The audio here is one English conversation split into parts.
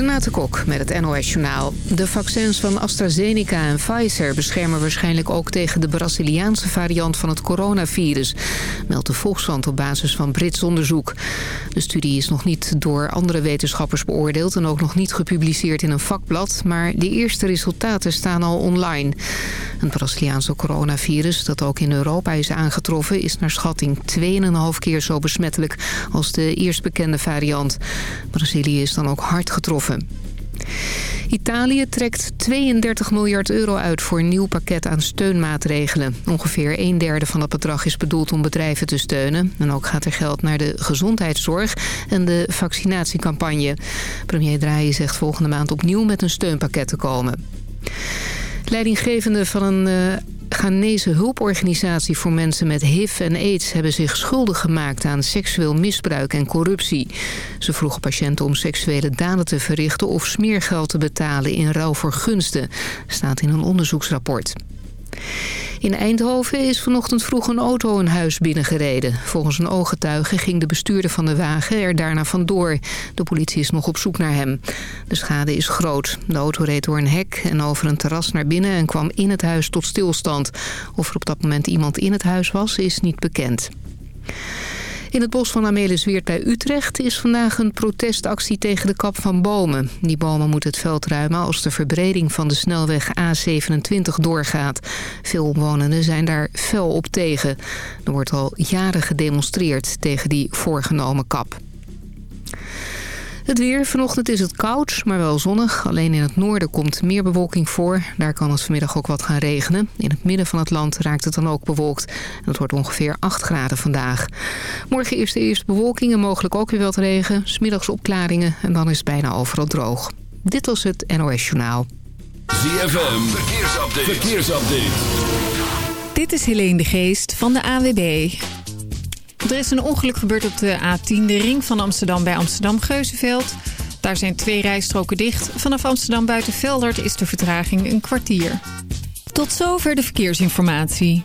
Renate Kok met het NOS Journaal. De vaccins van AstraZeneca en Pfizer beschermen waarschijnlijk ook tegen de Braziliaanse variant van het coronavirus, meldt de Volkskrant op basis van Brits onderzoek. De studie is nog niet door andere wetenschappers beoordeeld en ook nog niet gepubliceerd in een vakblad, maar de eerste resultaten staan al online. Het Braziliaanse coronavirus, dat ook in Europa is aangetroffen, is naar schatting 2,5 keer zo besmettelijk als de eerst bekende variant. Brazilië is dan ook hard getroffen. Italië trekt 32 miljard euro uit voor een nieuw pakket aan steunmaatregelen. Ongeveer een derde van dat bedrag is bedoeld om bedrijven te steunen. En ook gaat er geld naar de gezondheidszorg en de vaccinatiecampagne. Premier Draghi zegt volgende maand opnieuw met een steunpakket te komen. Leidinggevende van een uh, Ghanese hulporganisatie voor mensen met HIV en aids... hebben zich schuldig gemaakt aan seksueel misbruik en corruptie. Ze vroegen patiënten om seksuele daden te verrichten... of smeergeld te betalen in ruil voor gunsten, staat in een onderzoeksrapport. In Eindhoven is vanochtend vroeg een auto een huis binnengereden. Volgens een ooggetuige ging de bestuurder van de wagen er daarna vandoor. De politie is nog op zoek naar hem. De schade is groot. De auto reed door een hek en over een terras naar binnen... en kwam in het huis tot stilstand. Of er op dat moment iemand in het huis was, is niet bekend. In het bos van Amelisweert bij Utrecht is vandaag een protestactie tegen de kap van bomen. Die bomen moeten het veld ruimen als de verbreding van de snelweg A27 doorgaat. Veel omwonenden zijn daar fel op tegen. Er wordt al jaren gedemonstreerd tegen die voorgenomen kap. Het weer. Vanochtend is het koud, maar wel zonnig. Alleen in het noorden komt meer bewolking voor. Daar kan het vanmiddag ook wat gaan regenen. In het midden van het land raakt het dan ook bewolkt. En het wordt ongeveer 8 graden vandaag. Morgen eerst de eerste bewolking en mogelijk ook weer wat regen. Smiddags opklaringen en dan is het bijna overal droog. Dit was het NOS Journaal. ZFM. Verkeersupdate. Verkeersupdate. Dit is Helene de Geest van de AWB. Er is een ongeluk gebeurd op de A10, de ring van Amsterdam bij Amsterdam-Geuzenveld. Daar zijn twee rijstroken dicht. Vanaf Amsterdam buiten Veldert is de vertraging een kwartier. Tot zover de verkeersinformatie.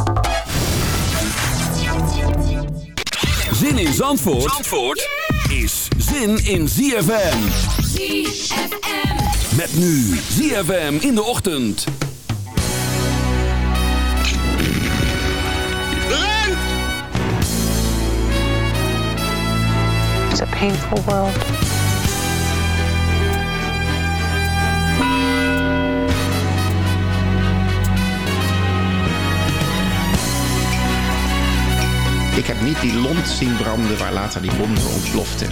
Zin in Zandvoort, Zandvoort is zin in ZFM. ZFM. Met nu ZFM in de ochtend. It's a painful world. Heb niet die lont zien branden waar later die bom ontplofte.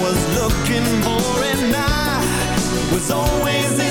was looking for and I was always in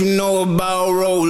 you know about rolling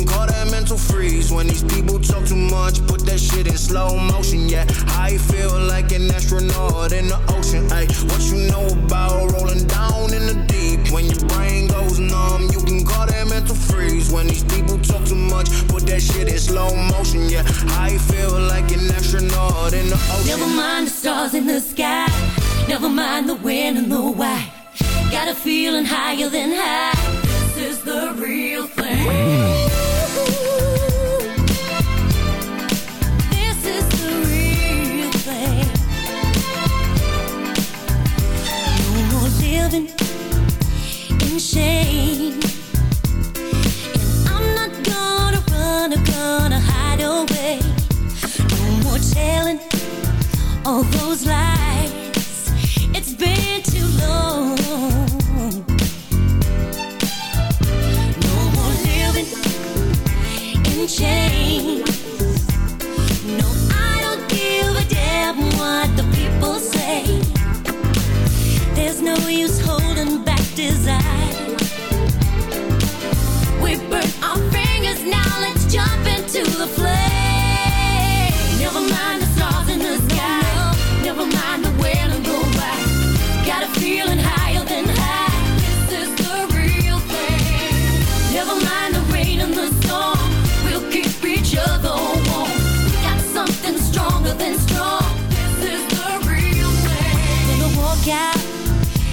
mental freeze. When these people talk too much, put that shit in slow motion. Yeah, I feel like an astronaut in the ocean. Ay, what you know about rolling down in the deep? When your brain goes numb, you can call that mental freeze. When these people talk too much, put that shit in slow motion. Yeah, I feel like an astronaut in the ocean. Never mind the stars in the sky. Never mind the when and the why. Got a feeling higher than high. This is the real thing. Hmm. In shame. And I'm not gonna run or gonna hide away. No more telling all those lies. It's been too long. No more living in chains.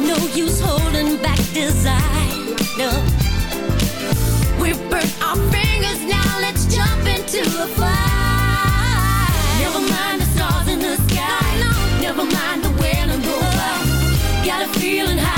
No use holding back desire. No. We've burnt our fingers, now let's jump into the fire. Never mind the stars in the sky. Never mind the when and the why. Got a feeling higher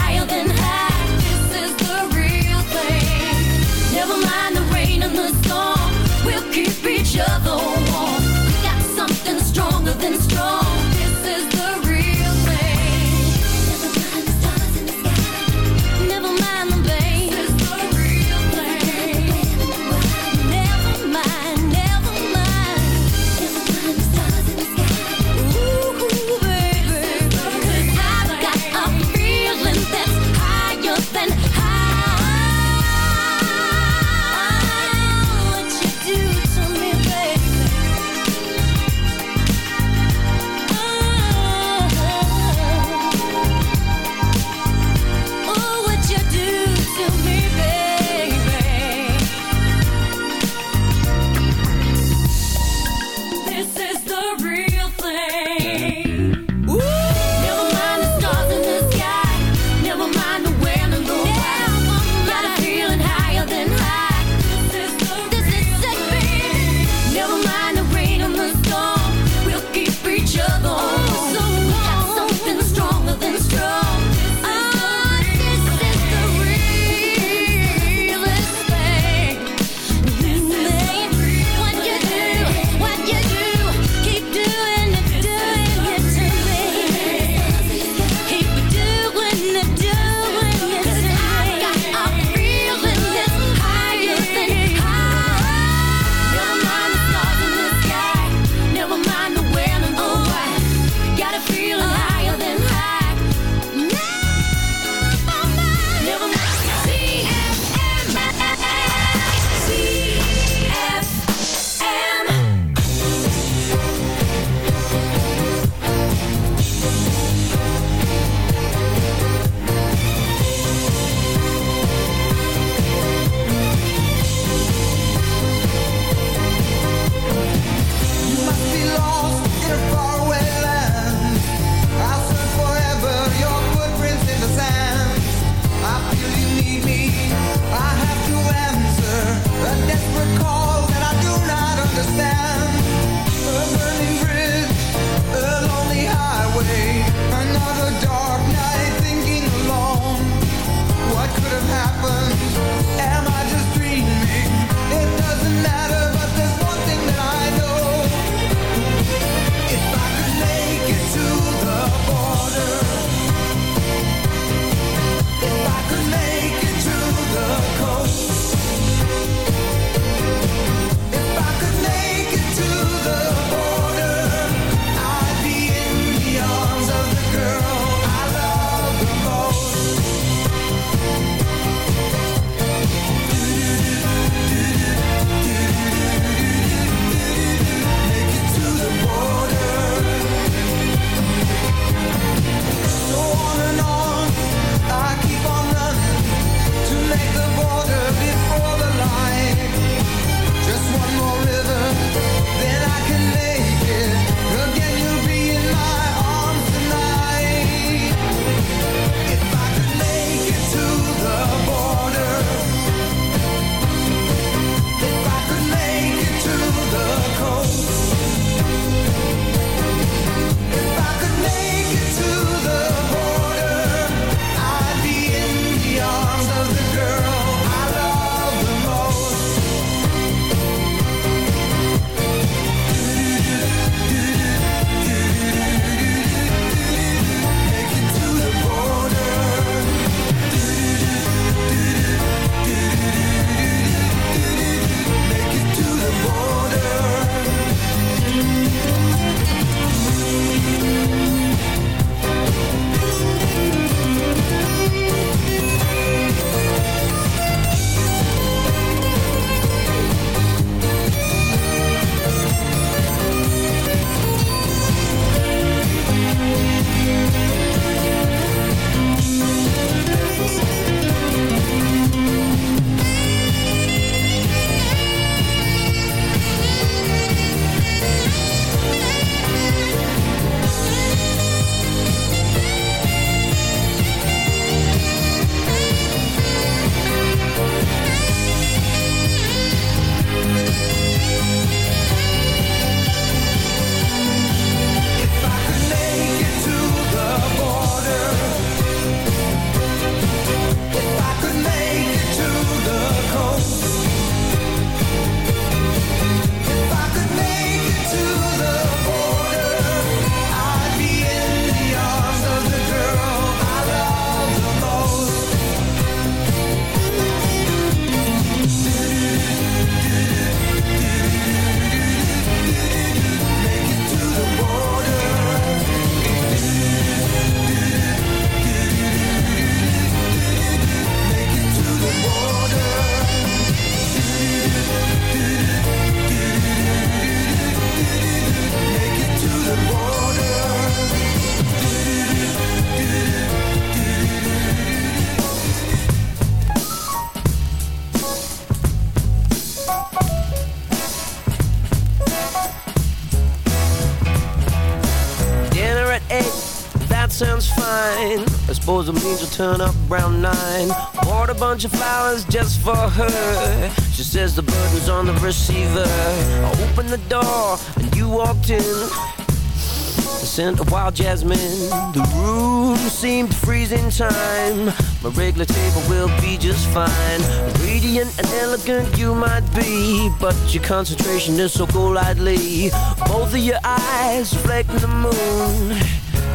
suppose it means we'll turn up around nine. Bought a bunch of flowers just for her. She says the burden's on the receiver. I opened the door and you walked in. The scent of wild jasmine. The room seemed in time. My regular table will be just fine. Radiant and elegant you might be, but your concentration is so golightly. Both of your eyes reflecting the moon.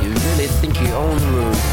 You really think you own the room.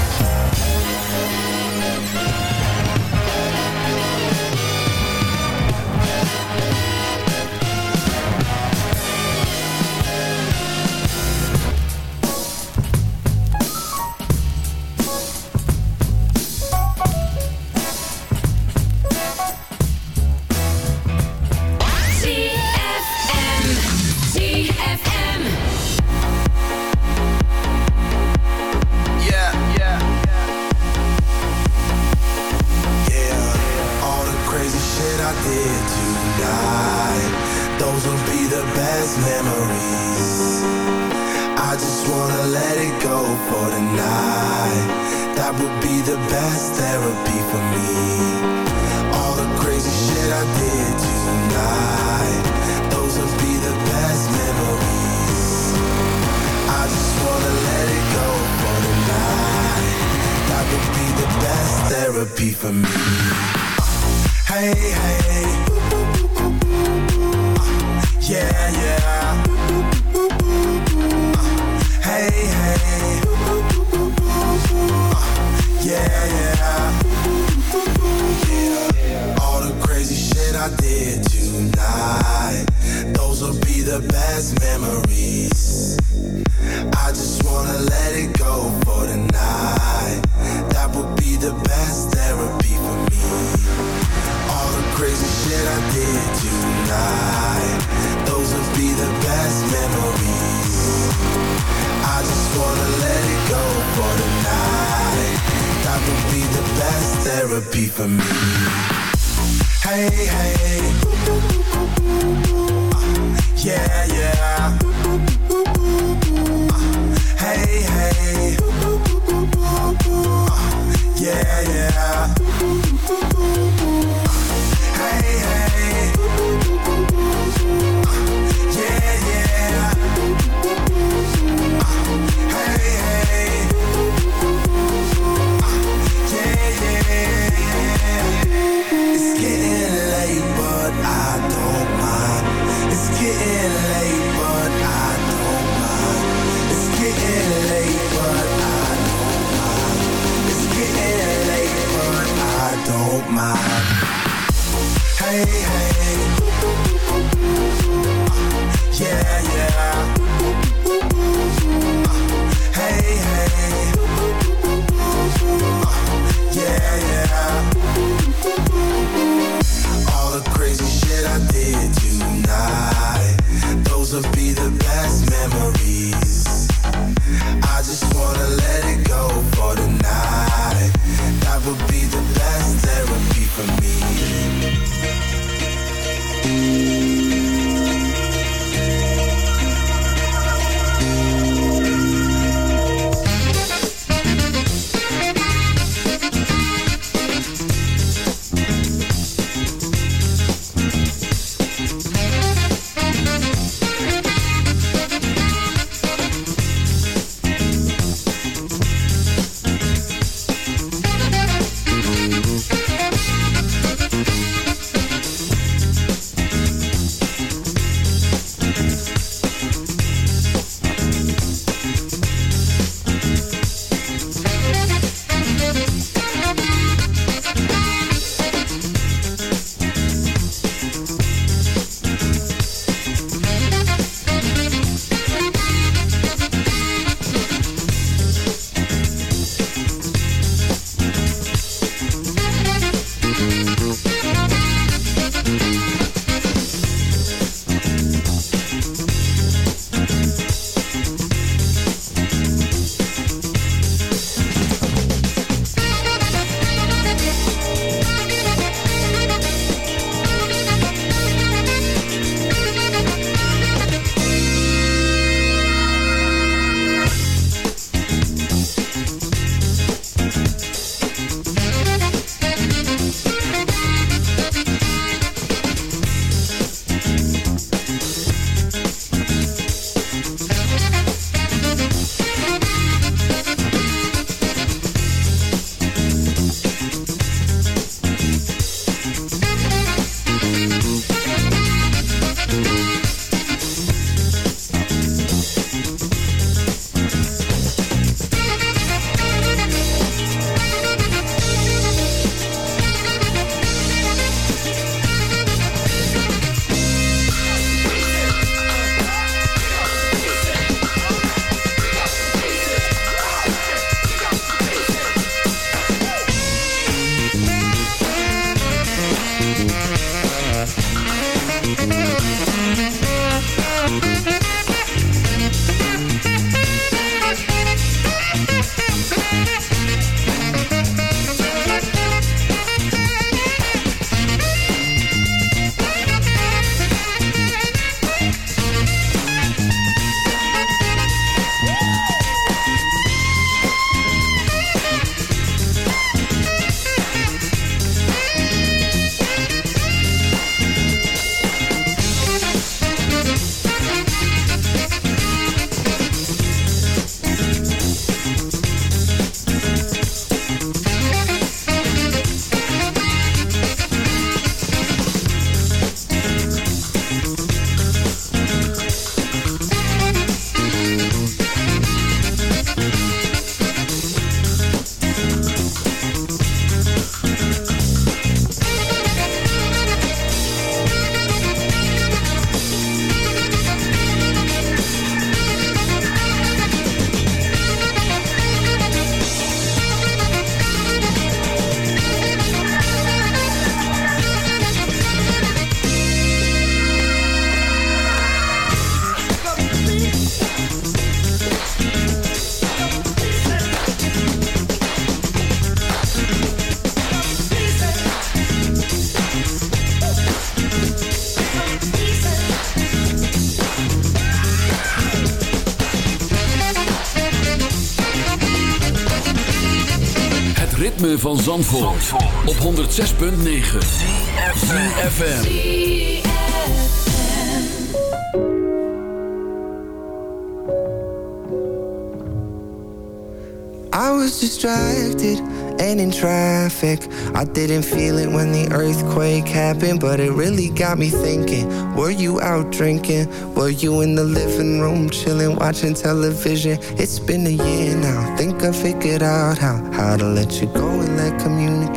Hey, hey. Zandvoort, op 106.9 ZFM. I was distracted and in traffic. I didn't feel it when the earthquake happened, but it really got me thinking. Were you out drinking? Were you in the living room chilling, watching television? It's been a year now. Think I figured out how how to let you go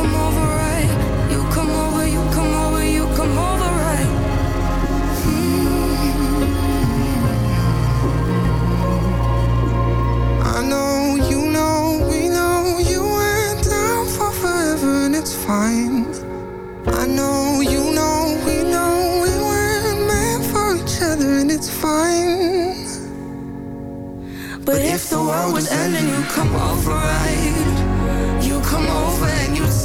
Come overright, you come over, you come over, right? Hmm. I know, you know, we know, you and I were for forever and it's fine. I know, you know, we know, we weren't meant for each other and it's fine. But if the world was ending, you'd come over, right?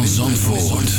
van Zandvoort.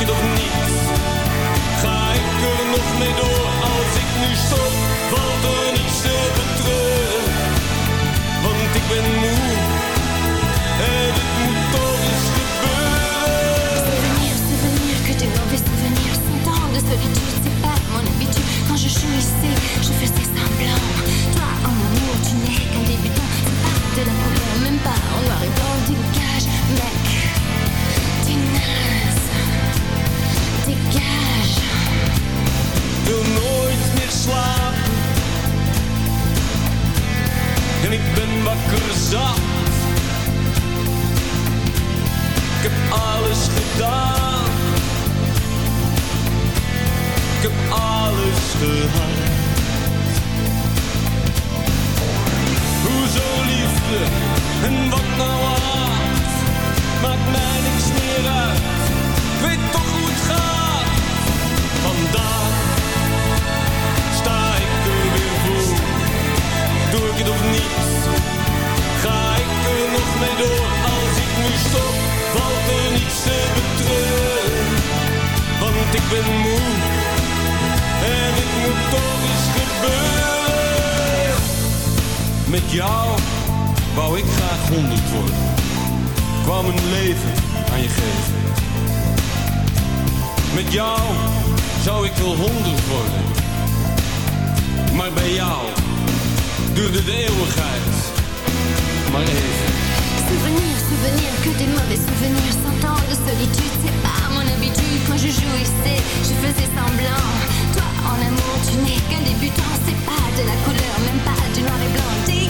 ik toch niet? zat. Ik heb alles gedaan. Ik heb alles gehad. Hoezo liefde en wat nou aan? Maakt mij mee door. Als ik nu stop, valt er niets te betreuren. Want ik ben moe en ik moet toch eens gebeuren. Met jou wou ik graag honderd worden. Kwam een leven aan je geven. Met jou zou ik wel honderd worden. Maar bij jou duurde de eeuwigheid maar even. Souvenir, souvenir, que des mauvais souvenirs. Cent ans de solitude, c'est pas mon habitude. Quand je jouissais, je faisais semblant. Toi, en amour, tu n'es qu'un débutant. C'est pas de la couleur, même pas du noir et blanc.